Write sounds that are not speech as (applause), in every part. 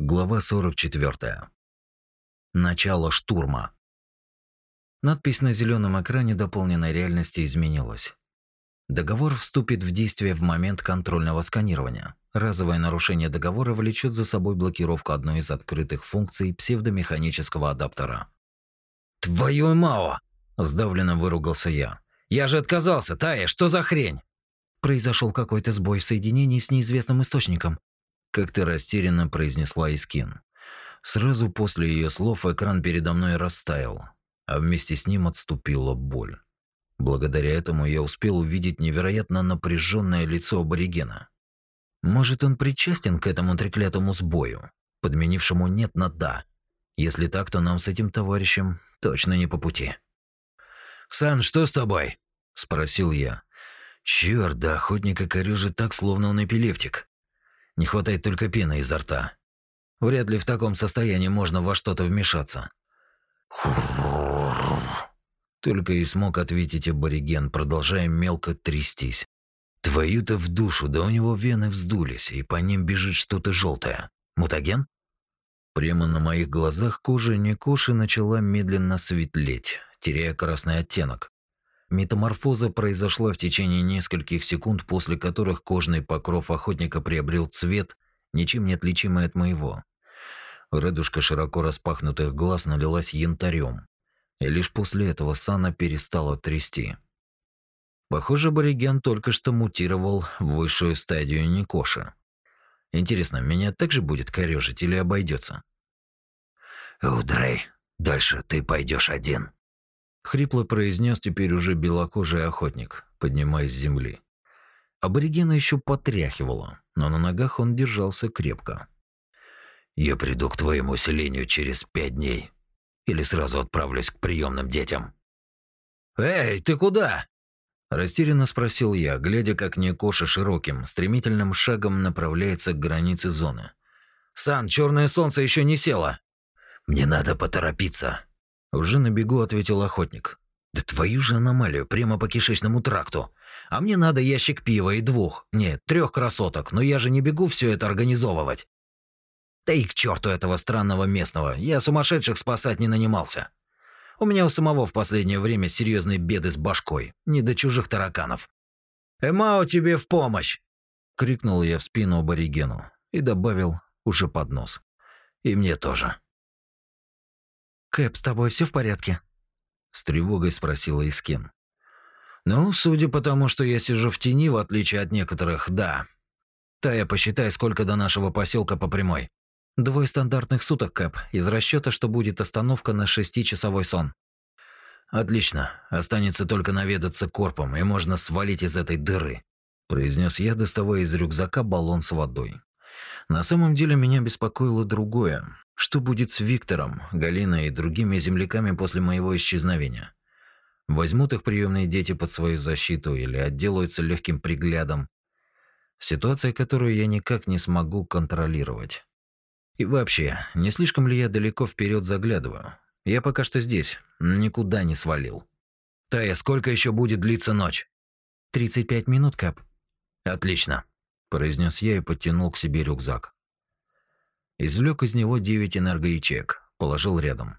Глава 44. Начало штурма. Надпись на зеленом экране дополненной реальности изменилась. Договор вступит в действие в момент контрольного сканирования. Разовое нарушение договора влечет за собой блокировку одной из открытых функций псевдомеханического адаптера. «Твою мао!» – сдавленно выругался я. «Я же отказался, Тая, что за хрень?» Произошел какой-то сбой в соединении с неизвестным источником как-то растерянно произнесла Искин. Сразу после ее слов экран передо мной растаял, а вместе с ним отступила боль. Благодаря этому я успел увидеть невероятно напряженное лицо аборигена. Может, он причастен к этому треклятому сбою, подменившему «нет» на «да». Если так, то нам с этим товарищем точно не по пути. «Сан, что с тобой?» – спросил я. Черт, да охотника корёжит так, словно он эпилептик. Не хватает только пены изо рта. Вряд ли в таком состоянии можно во что-то вмешаться. Только и смог ответить абориген, продолжая мелко трястись. Твою-то в душу, да у него вены вздулись, и по ним бежит что-то желтое. Мутаген? Прямо на моих глазах кожа Никоши начала медленно светлеть, теряя красный оттенок. Метаморфоза произошла в течение нескольких секунд, после которых кожный покров охотника приобрел цвет, ничем не отличимый от моего. Редушка широко распахнутых глаз налилась янтарем, и лишь после этого Сана перестала трясти. Похоже, абориген только что мутировал в высшую стадию Никоша. Интересно, меня также будет корёжить или обойдется? «Удрей, дальше ты пойдешь один», хрипло произнес теперь уже белокожий охотник, поднимаясь с земли. Аборигена еще потряхивало, но на ногах он держался крепко. Я приду к твоему селению через пять дней или сразу отправлюсь к приемным детям. Эй, ты куда? Растерянно спросил я, глядя, как Никоша широким, стремительным шагом направляется к границе зоны. «Сан, черное солнце еще не село!» «Мне надо поторопиться!» Уже на бегу ответил охотник. Да твою же аномалию, прямо по кишечному тракту. А мне надо ящик пива и двух, нет, трех красоток, но я же не бегу все это организовывать. Да и к черту этого странного местного, я сумасшедших спасать не нанимался. У меня у самого в последнее время серьезные беды с башкой, не до чужих тараканов. «Эмао тебе в помощь!» — крикнул я в спину аборигену и добавил уже под нос. «И мне тоже». «Кэп, с тобой все в порядке?» С тревогой спросила Искин. «Ну, судя по тому, что я сижу в тени, в отличие от некоторых, да. Тая, посчитай, сколько до нашего поселка по прямой». «Двое стандартных суток, Кэп, из расчета, что будет остановка на шестичасовой сон». «Отлично. Останется только наведаться корпом, и можно свалить из этой дыры», произнес я, доставая из рюкзака баллон с водой. На самом деле меня беспокоило другое. Что будет с Виктором, Галиной и другими земляками после моего исчезновения? Возьмут их приемные дети под свою защиту или отделаются легким приглядом? Ситуация, которую я никак не смогу контролировать. И вообще, не слишком ли я далеко вперед заглядываю? Я пока что здесь, никуда не свалил. Тая, сколько еще будет длиться ночь? 35 минут, Кап. Отлично, произнес я и подтянул к себе рюкзак. Извлек из него девять энергоячеек, положил рядом.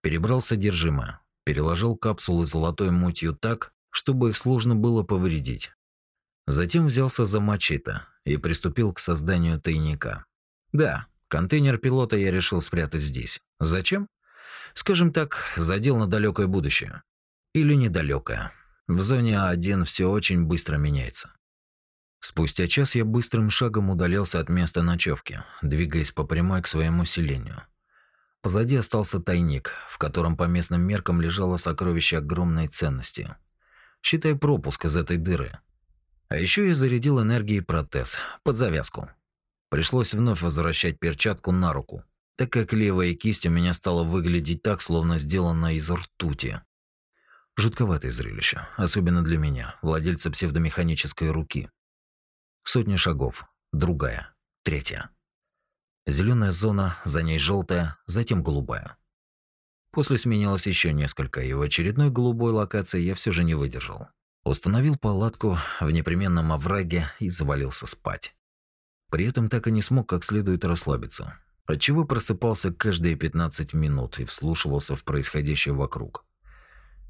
Перебрал содержимое, переложил капсулы золотой мутью так, чтобы их сложно было повредить. Затем взялся за мачете и приступил к созданию тайника. Да, контейнер пилота я решил спрятать здесь. Зачем? Скажем так, задел на далекое будущее. Или недалекое. В зоне А1 все очень быстро меняется. Спустя час я быстрым шагом удалялся от места ночевки, двигаясь по прямой к своему селению. Позади остался тайник, в котором по местным меркам лежало сокровище огромной ценности. Считай пропуск из этой дыры. А еще я зарядил энергией протез под завязку. Пришлось вновь возвращать перчатку на руку, так как левая кисть у меня стала выглядеть так, словно сделана из ртути. Жутковатое зрелище, особенно для меня, владельца псевдомеханической руки. Сотни шагов, другая, третья. Зеленая зона, за ней желтая, затем голубая. После сменилось еще несколько, и в очередной голубой локации я все же не выдержал. Установил палатку в непременном овраге и завалился спать. При этом так и не смог как следует расслабиться. отчего просыпался каждые 15 минут и вслушивался в происходящее вокруг.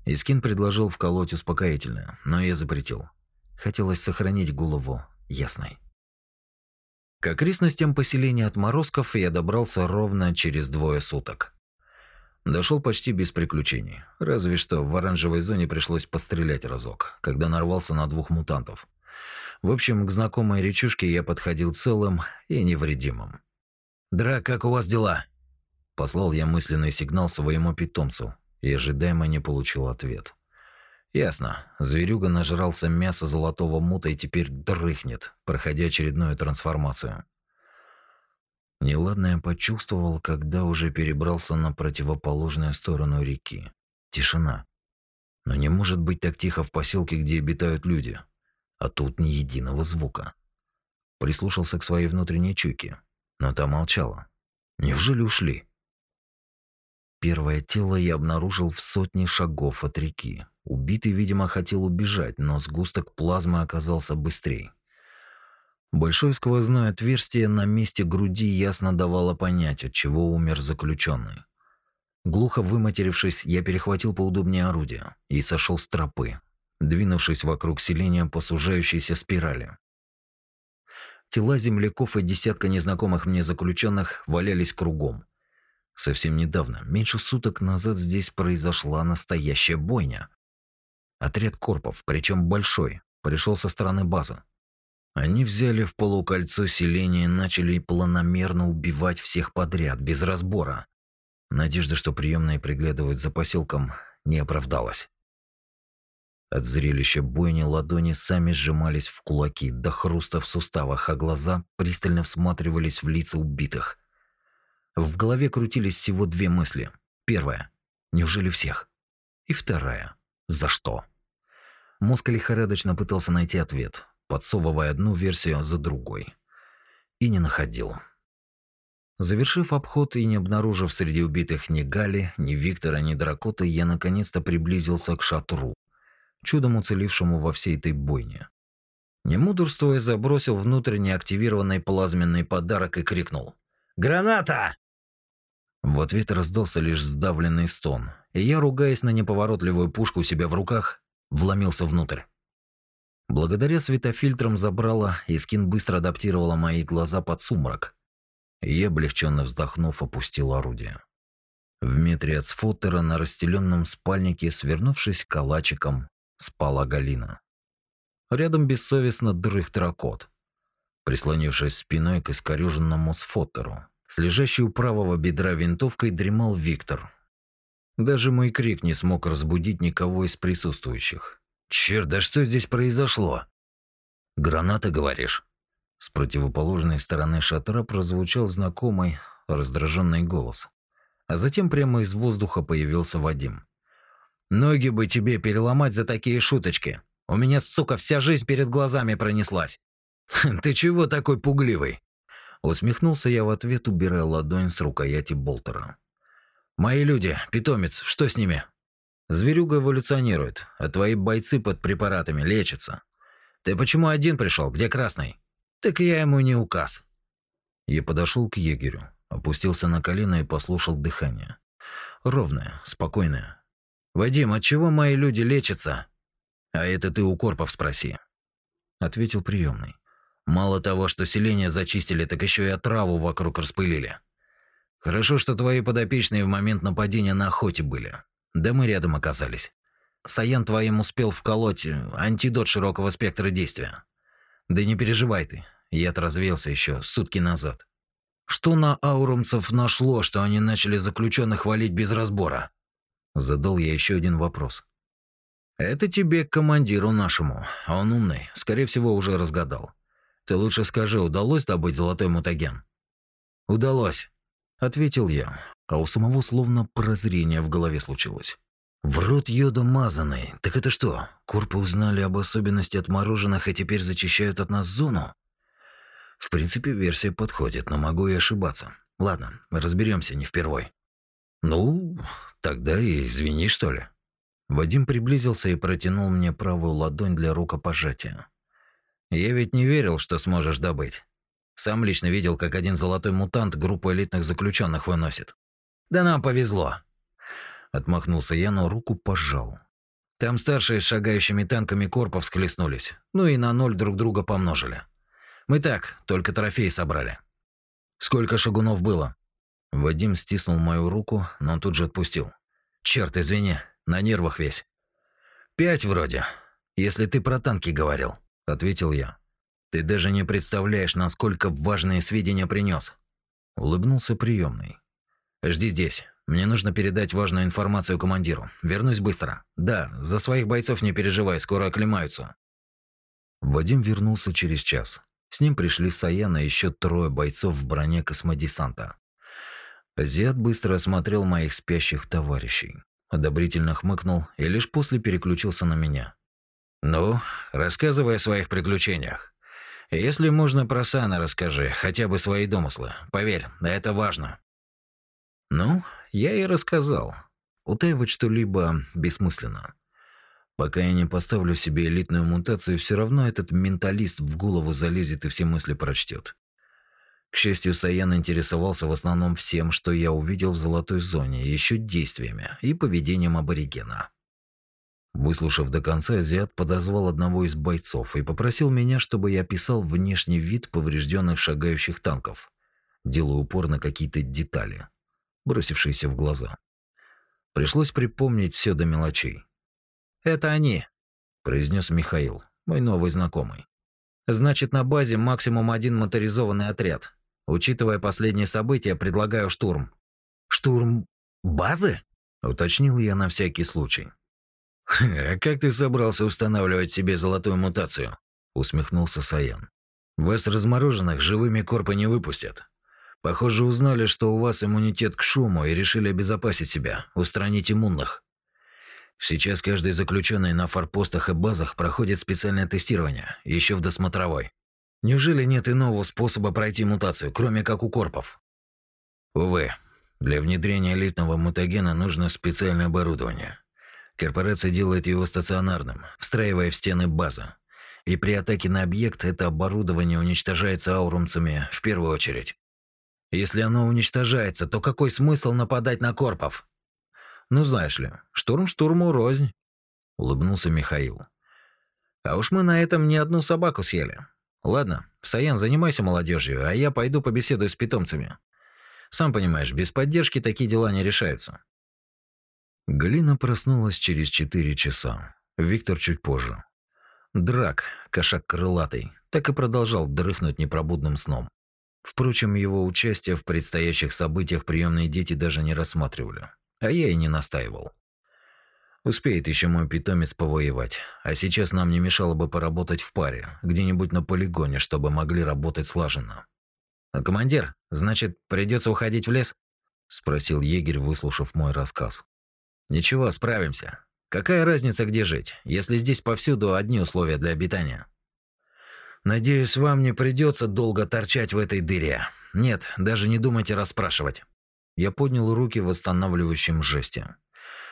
Искин предложил вколоть успокоительное, но я запретил. Хотелось сохранить голову ясной. К окрестностям поселения отморозков я добрался ровно через двое суток. Дошел почти без приключений, разве что в оранжевой зоне пришлось пострелять разок, когда нарвался на двух мутантов. В общем, к знакомой речушке я подходил целым и невредимым. «Дра, как у вас дела?» Послал я мысленный сигнал своему питомцу и ожидаемо не получил ответ. Ясно. Зверюга нажрался мяса золотого мута и теперь дрыхнет, проходя очередную трансформацию. Неладное почувствовал, когда уже перебрался на противоположную сторону реки. Тишина. Но не может быть так тихо в поселке, где обитают люди. А тут ни единого звука. Прислушался к своей внутренней чуйке, но та молчала. Неужели ушли? Первое тело я обнаружил в сотне шагов от реки. Убитый, видимо, хотел убежать, но сгусток плазмы оказался быстрее. Большое сквозное отверстие на месте груди ясно давало понять, от чего умер заключенный. Глухо выматерившись, я перехватил поудобнее орудие и сошел с тропы, двинувшись вокруг селения по сужающейся спирали. Тела земляков и десятка незнакомых мне заключенных валялись кругом. Совсем недавно, меньше суток назад, здесь произошла настоящая бойня. Отряд корпов, причем большой, пришел со стороны базы. Они взяли в полукольцо селение и начали планомерно убивать всех подряд, без разбора. Надежда, что приемные приглядывают за поселком, не оправдалась. От зрелища бойни ладони сами сжимались в кулаки до хруста в суставах, а глаза пристально всматривались в лица убитых. В голове крутились всего две мысли. Первая – неужели всех? И вторая – за что? Мозг лихорадочно пытался найти ответ, подсовывая одну версию за другой. И не находил. Завершив обход и не обнаружив среди убитых ни Гали, ни Виктора, ни Дракоты, я наконец-то приблизился к шатру, чудом уцелевшему во всей этой бойне. Не мудрствуя, забросил внутрь неактивированный плазменный подарок и крикнул. «Граната!» В ответ раздался лишь сдавленный стон, и я, ругаясь на неповоротливую пушку себя в руках, вломился внутрь. Благодаря светофильтрам забрала, и скин быстро адаптировала мои глаза под сумрак. Я, облегченно вздохнув, опустил орудие. В метре от сфоттера на расстеленном спальнике, свернувшись калачиком, спала Галина. Рядом бессовестно дрых тракот, прислонившись спиной к искорёженному сфоттеру. С лежащей у правого бедра винтовкой дремал Виктор. Даже мой крик не смог разбудить никого из присутствующих. Черт, да что здесь произошло? Граната, говоришь? С противоположной стороны шатра прозвучал знакомый, раздраженный голос. А затем прямо из воздуха появился Вадим. Ноги бы тебе переломать за такие шуточки. У меня, сука, вся жизнь перед глазами пронеслась. Ты чего такой пугливый? Усмехнулся я в ответ, убирая ладонь с рукояти болтера. Мои люди, питомец, что с ними? Зверюга эволюционирует, а твои бойцы под препаратами лечатся. Ты почему один пришел? Где красный? Так я ему не указ. Я подошел к егерю, опустился на колено и послушал дыхание. Ровное, спокойное. Вадим, от чего мои люди лечатся? А это ты у корпов спроси, ответил приемный. Мало того, что селение зачистили, так еще и отраву вокруг распылили. Хорошо, что твои подопечные в момент нападения на охоте были. Да мы рядом оказались. Саян твоим успел вколоть э, антидот широкого спектра действия. Да не переживай ты, яд развеялся еще сутки назад. Что на аурумцев нашло, что они начали заключенных валить без разбора? Задал я еще один вопрос. Это тебе к командиру нашему, а он умный, скорее всего, уже разгадал. Ты лучше скажи, удалось добыть золотой мутаген? Удалось, ответил я, а у самого словно прозрение в голове случилось. В рот йода мазанный. Так это что, корпы узнали об особенности отмороженных и теперь зачищают от нас зону? В принципе, версия подходит, но могу и ошибаться. Ладно, разберемся не впервой. Ну, тогда и извини, что ли. Вадим приблизился и протянул мне правую ладонь для рукопожатия. Я ведь не верил, что сможешь добыть. Сам лично видел, как один золотой мутант группу элитных заключенных выносит. Да нам повезло. Отмахнулся я, но руку пожал. Там старшие с шагающими танками корпов схлестнулись. Ну и на ноль друг друга помножили. Мы так, только трофеи собрали. Сколько шагунов было? Вадим стиснул мою руку, но тут же отпустил. Черт, извини, на нервах весь. Пять вроде, если ты про танки говорил, ответил я. Ты даже не представляешь, насколько важные сведения принес. Улыбнулся приемный. Жди здесь. Мне нужно передать важную информацию командиру. Вернусь быстро. Да, за своих бойцов не переживай, скоро оклемаются. Вадим вернулся через час. С ним пришли Саян и еще трое бойцов в броне космодесанта. Азиат быстро осмотрел моих спящих товарищей, одобрительно хмыкнул и лишь после переключился на меня. «Ну, рассказывай о своих приключениях. Если можно про Сана расскажи, хотя бы свои домыслы. Поверь, это важно». Ну, я и рассказал. Утаивать что-либо бессмысленно. Пока я не поставлю себе элитную мутацию, все равно этот менталист в голову залезет и все мысли прочтет. К счастью, Саян интересовался в основном всем, что я увидел в золотой зоне, еще действиями и поведением аборигена. Выслушав до конца, азиат подозвал одного из бойцов и попросил меня, чтобы я описал внешний вид поврежденных шагающих танков, делая упор на какие-то детали бросившиеся в глаза. Пришлось припомнить все до мелочей. «Это они», – произнес Михаил, мой новый знакомый. «Значит, на базе максимум один моторизованный отряд. Учитывая последние события, предлагаю штурм». «Штурм базы?» – уточнил я на всякий случай. «А как ты собрался устанавливать себе золотую мутацию?» – усмехнулся Саян. «Вас размороженных живыми корпы не выпустят. Похоже, узнали, что у вас иммунитет к шуму и решили обезопасить себя, устранить иммунных. Сейчас каждый заключенный на форпостах и базах проходит специальное тестирование, еще в досмотровой. Неужели нет иного способа пройти мутацию, кроме как у корпов? Увы, для внедрения элитного мутагена нужно специальное оборудование. Корпорация делает его стационарным, встраивая в стены базы. И при атаке на объект это оборудование уничтожается аурумцами в первую очередь. Если оно уничтожается, то какой смысл нападать на корпов? Ну, знаешь ли, штурм штурму рознь, улыбнулся Михаил. А уж мы на этом не одну собаку съели. Ладно, Саян, занимайся молодежью, а я пойду побеседую с питомцами. Сам понимаешь, без поддержки такие дела не решаются. Галина проснулась через четыре часа. Виктор чуть позже. Драк, кошак крылатый, так и продолжал дрыхнуть непробудным сном. Впрочем, его участие в предстоящих событиях приемные дети даже не рассматривали, а я и не настаивал. Успеет еще мой питомец повоевать, а сейчас нам не мешало бы поработать в паре, где-нибудь на полигоне, чтобы могли работать слаженно. А командир, значит, придется уходить в лес? спросил егерь, выслушав мой рассказ. Ничего, справимся. Какая разница, где жить, если здесь повсюду одни условия для обитания? Надеюсь, вам не придется долго торчать в этой дыре. Нет, даже не думайте расспрашивать. Я поднял руки в восстанавливающем жесте.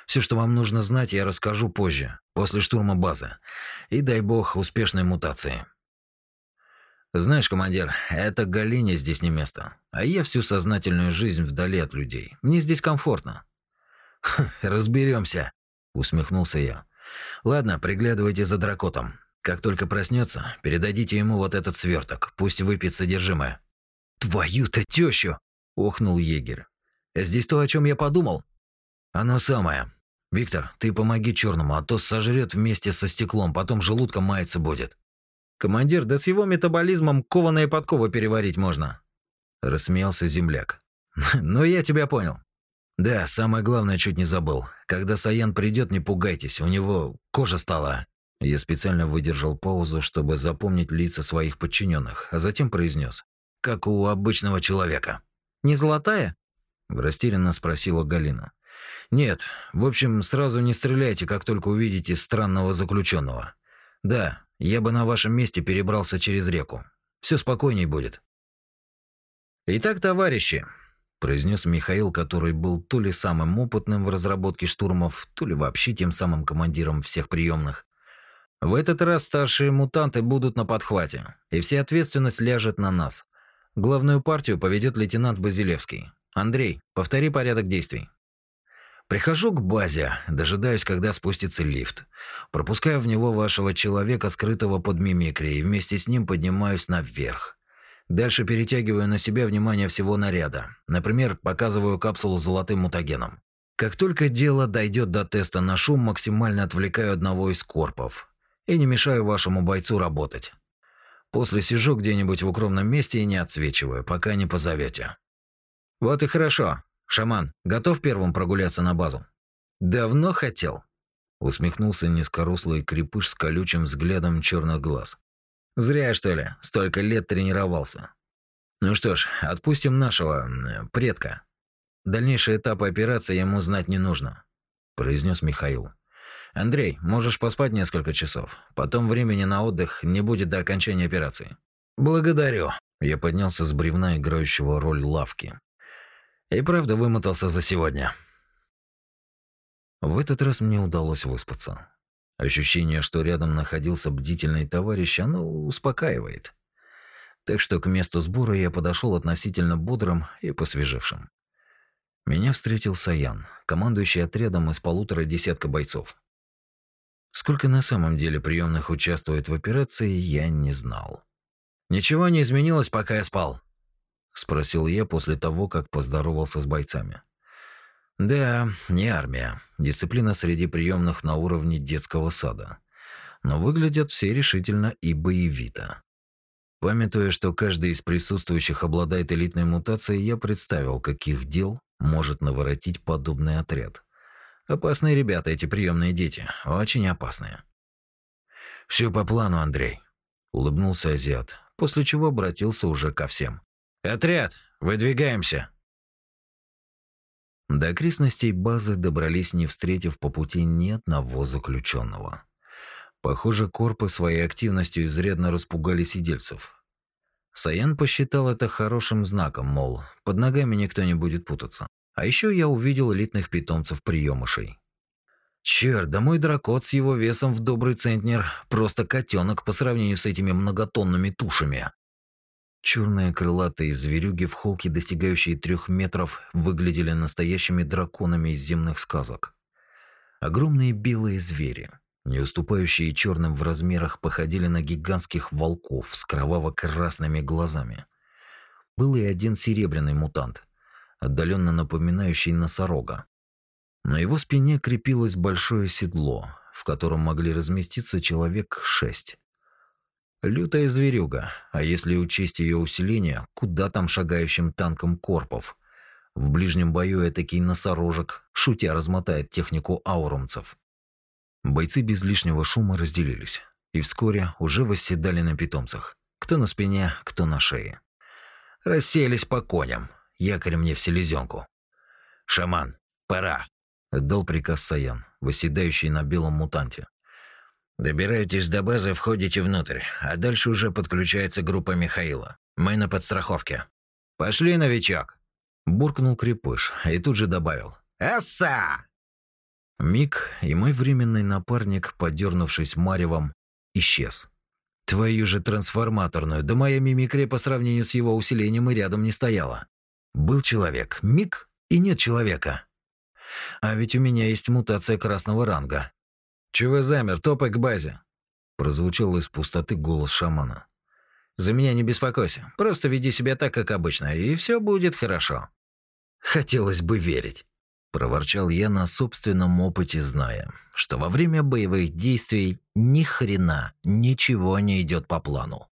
Все, что вам нужно знать, я расскажу позже, после штурма базы. И дай бог успешной мутации. Знаешь, командир, это Галине здесь не место. А я всю сознательную жизнь вдали от людей. Мне здесь комфортно. Разберемся, усмехнулся я. Ладно, приглядывайте за дракотом. Как только проснется, передадите ему вот этот сверток, пусть выпьет содержимое. Твою-то тещу! охнул егерь. Здесь то, о чем я подумал. Оно самое. Виктор, ты помоги черному, а то сожрет вместе со стеклом, потом желудком маяться будет. Командир, да с его метаболизмом кованые подковы переварить можно. Рассмеялся земляк. (laughs) Но я тебя понял. Да, самое главное чуть не забыл. Когда Саян придет, не пугайтесь, у него кожа стала я специально выдержал паузу, чтобы запомнить лица своих подчиненных, а затем произнес: "Как у обычного человека". "Не золотая?" растерянно спросила Галина. "Нет, в общем, сразу не стреляйте, как только увидите странного заключенного. Да, я бы на вашем месте перебрался через реку. Все спокойней будет". "Итак, товарищи", произнес Михаил, который был то ли самым опытным в разработке штурмов, то ли вообще тем самым командиром всех приемных. В этот раз старшие мутанты будут на подхвате, и вся ответственность ляжет на нас. Главную партию поведет лейтенант Базилевский. Андрей, повтори порядок действий. Прихожу к базе, дожидаюсь, когда спустится лифт. Пропускаю в него вашего человека, скрытого под мимикрией, и вместе с ним поднимаюсь наверх. Дальше перетягиваю на себя внимание всего наряда. Например, показываю капсулу с золотым мутагеном. Как только дело дойдет до теста на шум, максимально отвлекаю одного из корпов. И не мешаю вашему бойцу работать. После сижу где-нибудь в укромном месте и не отсвечиваю, пока не позовете. Вот и хорошо. «Шаман, готов первым прогуляться на базу?» «Давно хотел», — усмехнулся низкорослый крепыш с колючим взглядом черных глаз. «Зря, что ли, столько лет тренировался. Ну что ж, отпустим нашего предка. Дальнейшие этапы операции ему знать не нужно», — произнес Михаил. «Андрей, можешь поспать несколько часов. Потом времени на отдых не будет до окончания операции». «Благодарю». Я поднялся с бревна, играющего роль лавки. И правда вымотался за сегодня. В этот раз мне удалось выспаться. Ощущение, что рядом находился бдительный товарищ, оно успокаивает. Так что к месту сбора я подошел относительно бодрым и посвежевшим. Меня встретил Саян, командующий отрядом из полутора десятка бойцов. Сколько на самом деле приемных участвует в операции, я не знал. Ничего не изменилось, пока я спал, спросил я после того, как поздоровался с бойцами. Да, не армия. Дисциплина среди приемных на уровне детского сада. Но выглядят все решительно и боевито. Памятуя, что каждый из присутствующих обладает элитной мутацией, я представил, каких дел может наворотить подобный отряд. Опасные ребята эти приемные дети, очень опасные. Все по плану, Андрей, улыбнулся азиат, после чего обратился уже ко всем. «Отряд, выдвигаемся!» До окрестностей базы добрались, не встретив по пути ни одного заключенного. Похоже, корпы своей активностью изрядно распугали сидельцев. Саян посчитал это хорошим знаком, мол, под ногами никто не будет путаться. А еще я увидел элитных питомцев приемышей. Черт, да мой дракот с его весом в добрый центнер просто котенок по сравнению с этими многотонными тушами. Черные крылатые зверюги в холке, достигающие трех метров, выглядели настоящими драконами из земных сказок. Огромные белые звери, не уступающие черным в размерах, походили на гигантских волков с кроваво-красными глазами. Был и один серебряный мутант, отдаленно напоминающий носорога. На его спине крепилось большое седло, в котором могли разместиться человек шесть. Лютая зверюга, а если учесть ее усиление, куда там шагающим танком корпов? В ближнем бою этакий носорожек, шутя размотает технику аурумцев. Бойцы без лишнего шума разделились, и вскоре уже восседали на питомцах. Кто на спине, кто на шее. Расселись по коням, якорь мне в селезенку. «Шаман, пора!» — отдал приказ Саян, восседающий на белом мутанте. Добираетесь до базы, входите внутрь, а дальше уже подключается группа Михаила. Мы на подстраховке. Пошли, новичок. Буркнул крепыш и тут же добавил. Эсса! Миг, и мой временный напарник, подернувшись маревом, исчез. Твою же трансформаторную, да моя мимикрия по сравнению с его усилением и рядом не стояла. Был человек, миг, и нет человека. А ведь у меня есть мутация красного ранга, «Чего замер? Топай к базе!» Прозвучал из пустоты голос шамана. «За меня не беспокойся. Просто веди себя так, как обычно, и все будет хорошо». «Хотелось бы верить», – проворчал я на собственном опыте, зная, что во время боевых действий ни хрена ничего не идет по плану.